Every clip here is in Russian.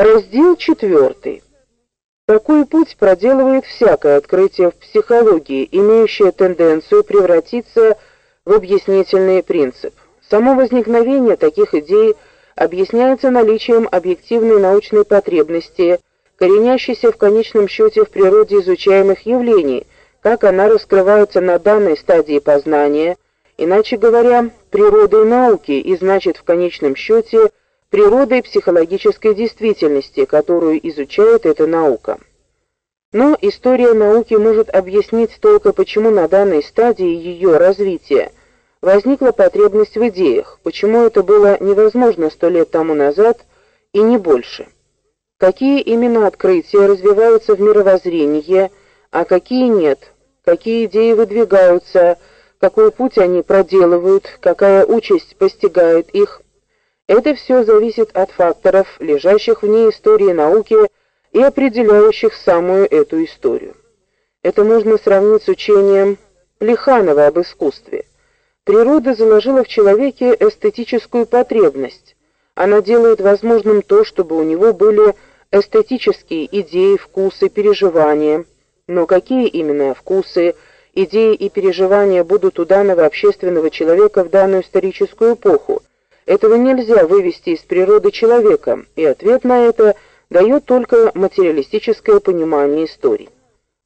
Раздел 4. Такой путь проделывает всякое открытие в психологии, имеющее тенденцию превратиться в объяснительный принцип. Само возникновение таких идей объясняется наличием объективной научной потребности, коренящейся в конечном счете в природе изучаемых явлений, как она раскрывается на данной стадии познания, иначе говоря, природой науки и значит в конечном счете природой психологической действительности, которую изучает эта наука. Но история науки может объяснить только почему на данной стадии ее развития возникла потребность в идеях, почему это было невозможно сто лет тому назад и не больше. Какие именно открытия развиваются в мировоззрении, а какие нет, какие идеи выдвигаются, какой путь они проделывают, какая участь постигает их. Это все зависит от факторов, лежащих вне истории науки и определяющих самую эту историю. Это можно сравнить с учением Плеханова об искусстве. Природа заложила в человеке эстетическую потребность. Она делает возможным то, чтобы у него были эстетические идеи, вкусы, переживания. Но какие именно вкусы, идеи и переживания будут у данного общественного человека в данную историческую эпоху? Этого нельзя вывести из природы человека, и ответ на это – дает только материалистическое понимание истории.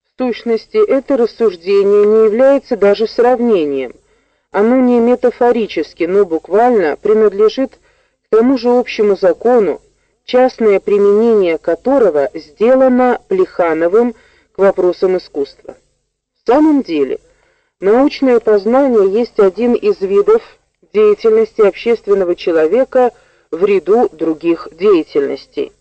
В сущности, это рассуждение не является даже сравнением. Оно не метафорически, но буквально принадлежит к тому же общему закону, частное применение которого сделано Плехановым к вопросам искусства. В самом деле, научное познание есть один из видов деятельности общественного человека в ряду других деятельностей.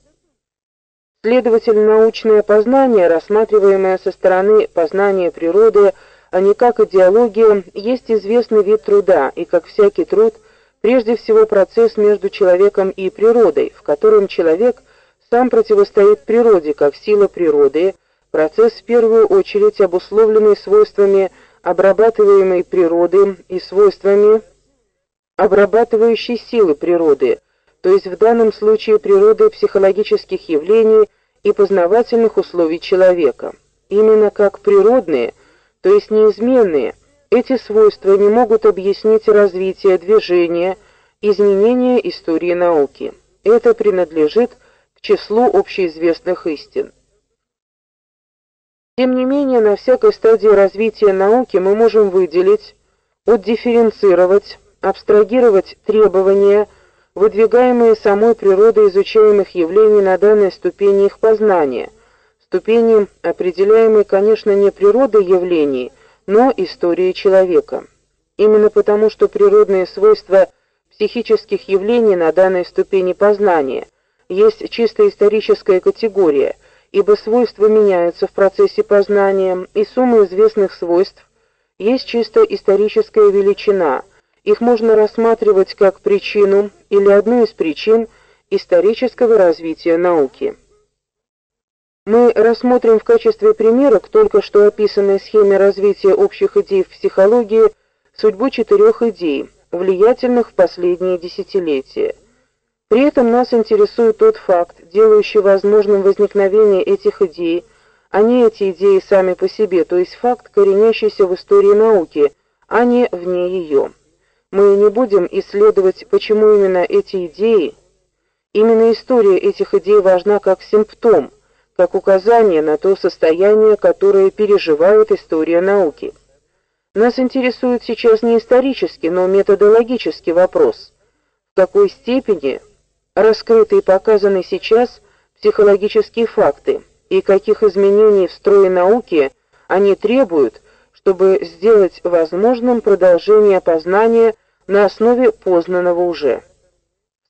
Следовательно, научное познание, рассматриваемое со стороны познания природы, а не как идеология, есть известный вид труда, и как всякий труд, прежде всего процесс между человеком и природой, в котором человек сам противостоит природе как сила природы, процесс в первую очередь обусловленный свойствами обрабатываемой природы и свойствами обрабатывающей силы природы, то есть в данном случае природы психологических явлений и познавательных условий человека. Именно как природные, то есть неизменные, эти свойства не могут объяснить развитие движения, изменения истории науки. Это принадлежит к числу общеизвестных истин. Тем не менее, на всякой стадии развития науки мы можем выделить, отдифференцировать, абстрагировать требования, выдвигаемые самой природой изучаемых явлений на данной ступени их познания, ступени, определяемой, конечно, не природой явлений, но историей человека. Именно потому, что природные свойства психических явлений на данной ступени познания есть чисто историческая категория, ибо свойства меняются в процессе познания, и сумма известных свойств есть чисто историческая величина – их можно рассматривать как причину или одну из причин исторического развития науки. Мы рассмотрим в качестве примера к только что описанной схеме развития общих идей в психологии судьбу четырех идей, влиятельных в последние десятилетия. При этом нас интересует тот факт, делающий возможным возникновение этих идей, а не эти идеи сами по себе, то есть факт, коренящийся в истории науки, а не вне ее. Мы не будем исследовать, почему именно эти идеи, именно история этих идей важна как симптом, как указание на то состояние, которое переживает история науки. Нас интересует сейчас не исторический, но методологический вопрос. В какой степени раскрыты и показаны сейчас психологические факты и каких изменений в строе науки они требуют, чтобы сделать возможным продолжение познания на основе познанного уже.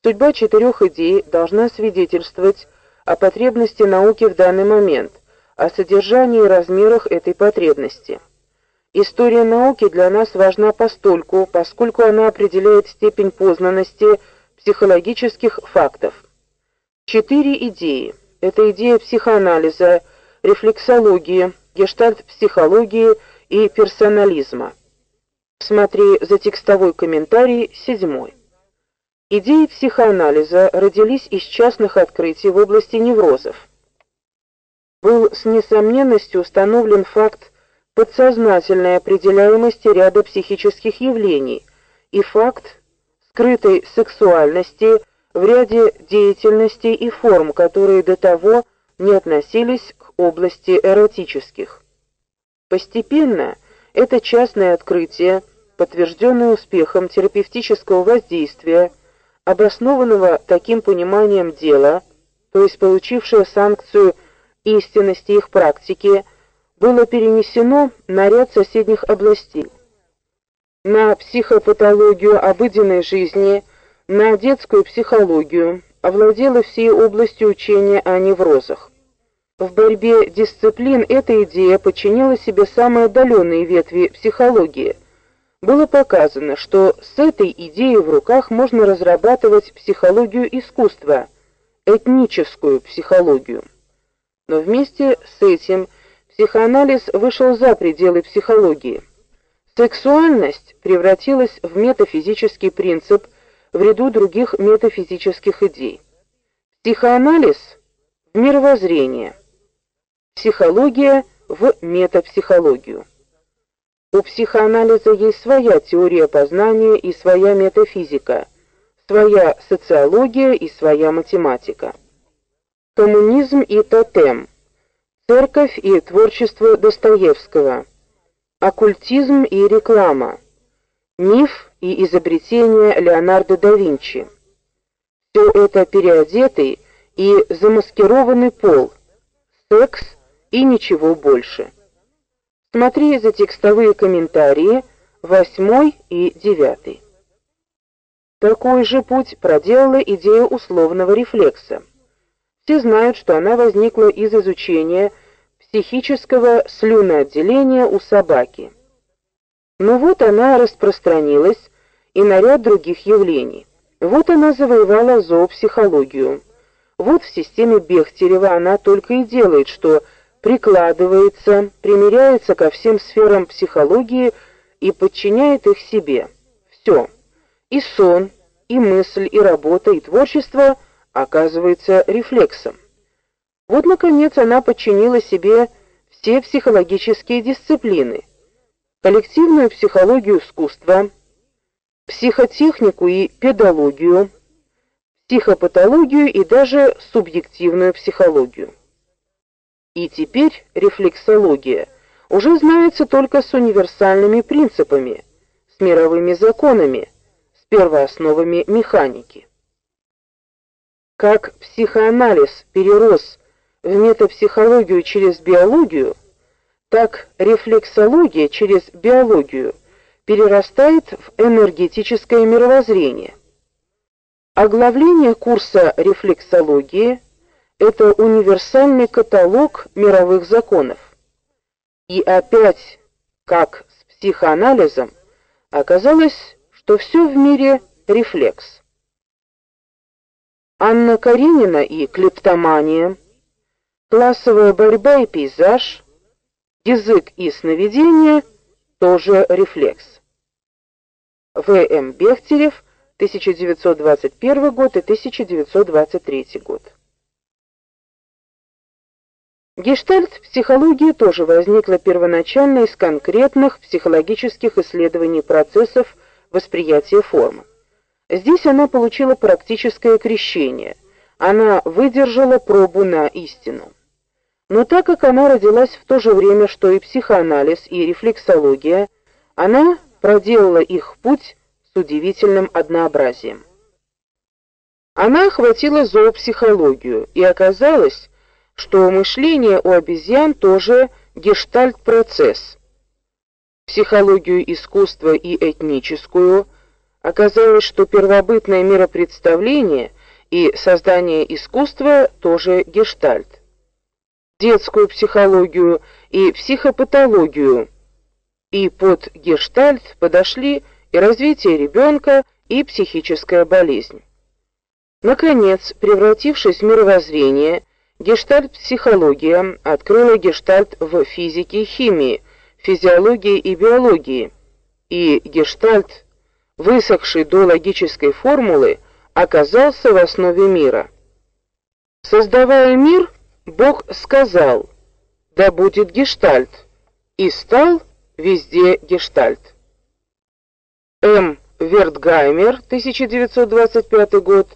Судьба четырех идей должна свидетельствовать о потребности науки в данный момент, о содержании и размерах этой потребности. История науки для нас важна постольку, поскольку она определяет степень познанности психологических фактов. Четыре идеи. Это идея психоанализа, рефлексологии, гештальт-психологии и персонализма. Смотри за текстовой комментарий седьмой. Идеи психоанализа родились из частных открытий в области неврозов. Был с несомненностью установлен факт подсознательной определяемости ряда психических явлений и факт скрытой сексуальности в ряде деятельностей и форм, которые до того не относились к области эротических. Постепенно это частное открытие, подтвержденное успехом терапевтического воздействия, обоснованного таким пониманием дела, то есть получившее санкцию истинности их практики, было перенесено на ряд соседних областей. На психопатологию обыденной жизни, на детскую психологию, овладела всей областью учения о неврозах. В борьбе дисциплин эта идея подчинила себе самые отдаленные ветви психологии. Было показано, что с этой идеей в руках можно разрабатывать психологию искусства, этническую психологию. Но вместе с этим психоанализ вышел за пределы психологии. Сексуальность превратилась в метафизический принцип в ряду других метафизических идей. Психоанализ в мировоззрение, психология в метапсихологию. У психоанализа есть своя теория познания и своя метафизика, своя социология и своя математика. Коммунизм и тотем. Церковь и творчество Достоевского. Оккультизм и реклама. Миф и изобретение Леонардо да Винчи. Все это переодетый и замаскированный пол. Секс и ничего больше. Смотри за текстовые комментарии 8 и 9. Такой же путь проделала идея условного рефлекса. Все знают, что она возникла из изучения психического слюноотделения у собаки. Но вот она распространилась и на ряд других явлений. Вот она завоевала зоопсихологию. Вот в системе Бехтерева она только и делает, что прикладывается, примиряется ко всем сферам психологии и подчиняет их себе. Все. И сон, и мысль, и работа, и творчество оказывается рефлексом. Вот наконец она подчинила себе все психологические дисциплины: коллективную психологию искусства, психотехнику и педагогию, психопатологию и даже субъективную психологию. И теперь рефлексология уже знается только с универсальными принципами, с мировыми законами, с первоосновами механики. Как психоанализ перерос в метапсихологию через биологию, так рефлексология через биологию перерастает в энергетическое мировоззрение. Оглавление курса рефлексологии – это универсальный каталог мировых законов. И опять, как с психоанализом, оказалось, что все в мире рефлекс. Анна Каренина и клептомания, классовая борьба и пейзаж, язык и сновидение тоже рефлекс. В.М. Бехтерев, 1921 год и 1923 год. Гештальт-психология тоже возникла первоначально из конкретных психологических исследований процессов восприятия формы. Здесь она получила практическое крещение. Она выдержала пробу на истину. Но так как она родилась в то же время, что и психоанализ, и рефлексология, она проделала их путь с удивительным однообразием. Она охватила зоопсихологию, и оказалось, что мышление у обезьян тоже гештальт-процесс. Психологию искусства и этническую оказалось, что первобытное миропредставление и создание искусства тоже гештальт. Детскую психологию и психопатологию и под гештальт подошли и развитие ребенка, и психическая болезнь. Наконец, превратившись в мировоззрение, Гештальт-психология открыла гештальт в физике и химии, физиологии и биологии, и гештальт, высохший до логической формулы, оказался в основе мира. Создавая мир, Бог сказал: "Да будет гештальт", и стал везде гештальт. М. Вертгаймер, 1925 год,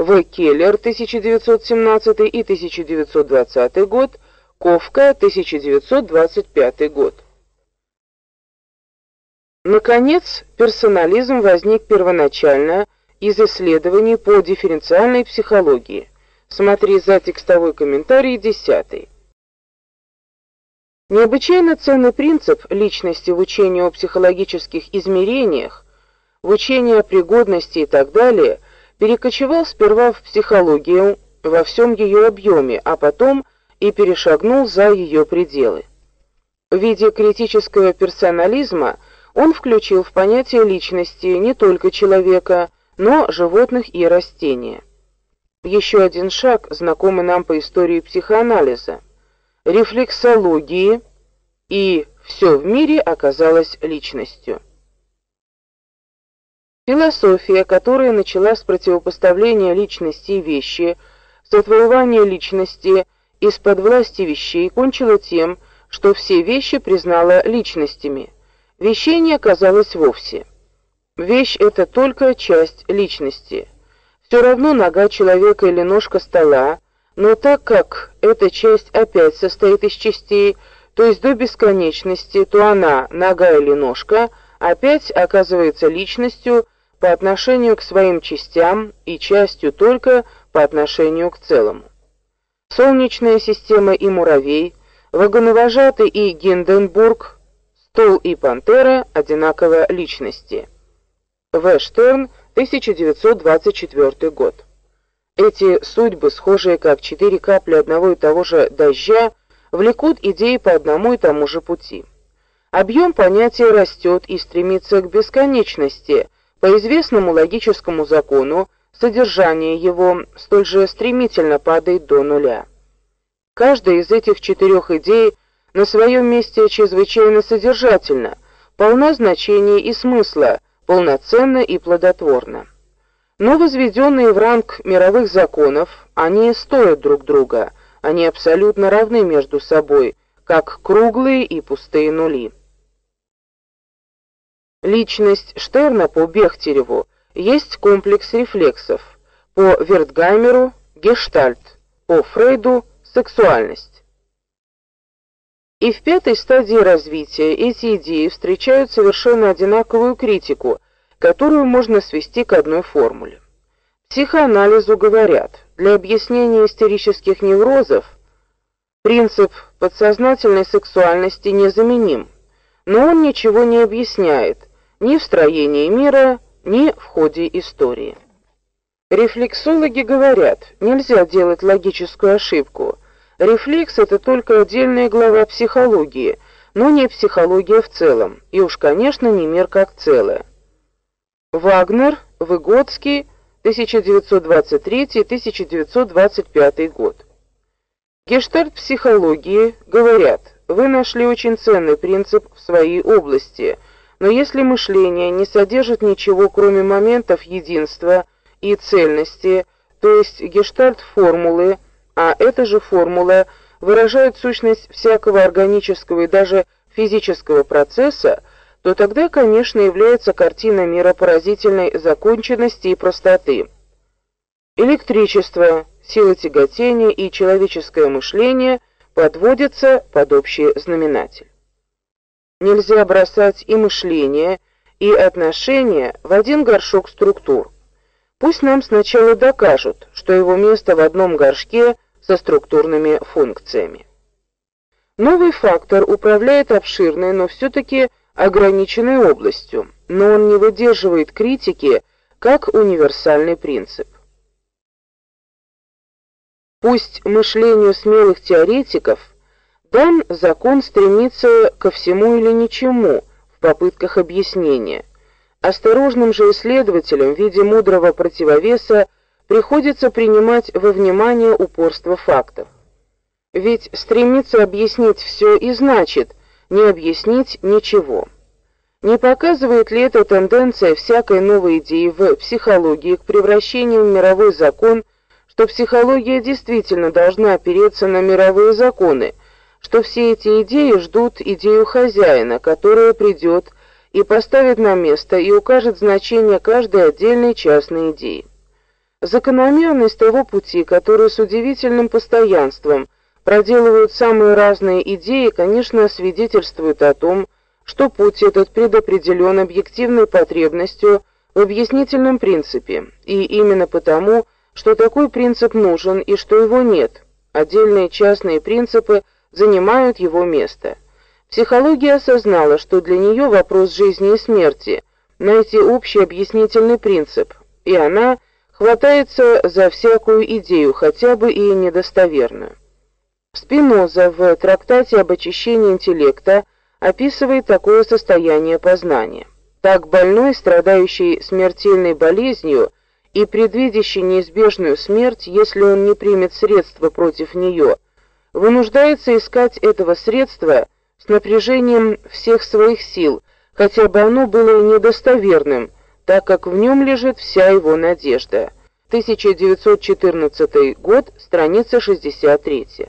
В. Келлер, 1917 и 1920 год, Ковка, 1925 год. Наконец, персонализм возник первоначально из исследований по дифференциальной психологии. Смотри за текстовой комментарий 10. Необычайно ценный принцип личности в учении о психологических измерениях, в учении о пригодности и так далее, перекочевал сперва в психологию во всем ее объеме, а потом и перешагнул за ее пределы. В виде критического персонализма он включил в понятие личности не только человека, но животных и растения. Еще один шаг, знакомый нам по истории психоанализа, рефлексологии, и все в мире оказалось личностью. Философия, которая начала с противопоставления личности и вещи, с отвоевания личности из-под власти вещей, кончила тем, что все вещи признала личностями. Вещей не оказалось вовсе. Вещь это только часть личности. Все равно нога человека или ножка стола, но так как эта часть опять состоит из частей, то есть до бесконечности, то она, нога или ножка, опять оказывается личностью по отношению к своим частям и частью только по отношению к целому. Солнечная система и муравей, вагоновожатый и Гинденбург, стол и пантера одинаково личности. В. Штерн, 1924 год. Эти судьбы, схожие как четыре капли одного и того же дождя, влекут идеи по одному и тому же пути. Объем понятия растет и стремится к бесконечности. По известному логическому закону содержание его столь же стремительно падает до нуля. Каждая из этих четырех идей на своем месте чрезвычайно содержательна, полна значения и смысла, полноценна и плодотворна. Но возведенные в ранг мировых законов, они стоят друг друга, они абсолютно равны между собой, как круглые и пустые нули. Личность Штерна по Бехтереву есть комплекс рефлексов, по Вертгаймеру гештальт, по Фрейду сексуальность. И в пятой стадии развития эти идеи встречают совершенно одинаковую критику, которую можно свести к одной формуле. Психоанализу говорят, для объяснения истерических неврозов принцип подсознательной сексуальности незаменим, но он ничего не объясняет ни в строении мира, ни в ходе истории. Рефлексологи говорят, нельзя делать логическую ошибку. Рефлекс это только отдельная глава психологии, но не психология в целом, и уж, конечно, не мир как целое. Вагнер, Выгодский, 1923-1925 год. Гештальт психологии говорят: вы нашли очень ценный принцип в своей области, но если мышление не содержит ничего, кроме моментов единства и цельности, то есть гештальт формулы, а эта же формула выражает сущность всякого органического и даже физического процесса, то тогда, конечно, является картина мира поразительной законченности и простоты. Электричество, сила тяготения и человеческое мышление подводятся под общий знаменатель. Нельзя бросать и мышление, и отношения в один горшок структур. Пусть нам сначала докажут, что его место в одном горшке со структурными функциями. Новый фактор управляет обширной, но все таки ограниченной областью, но он не выдерживает критики как универсальный принцип. Пусть мышлению смелых теоретиков дан закон стремиться ко всему или ничему в попытках объяснения. Осторожным же исследователям в виде мудрого противовеса приходится принимать во внимание упорство фактов. Ведь стремиться объяснить все и значит не объяснить ничего. Не показывает ли эта тенденция всякой новой идеи в психологии к превращению в мировой закон, что психология действительно должна опереться на мировые законы, что все эти идеи ждут идею хозяина, которая придет и поставит на место и укажет значение каждой отдельной частной идеи. Закономерность того пути, который с удивительным постоянством проделывают самые разные идеи, конечно, свидетельствует о том, что путь этот предопределен объективной потребностью в объяснительном принципе, и именно потому, что такой принцип нужен и что его нет. Отдельные частные принципы занимают его место. Психология осознала, что для нее вопрос жизни и смерти найти общий объяснительный принцип, и она хватается за всякую идею, хотя бы и недостоверную. Спиноза в трактате об очищении интеллекта описывает такое состояние познания. Так больной, страдающий смертельной болезнью и предвидящий неизбежную смерть, если он не примет средства против нее, вынуждается искать этого средства с напряжением всех своих сил, хотя бы оно было и недостоверным, так как в нем лежит вся его надежда. 1914 год, страница 63.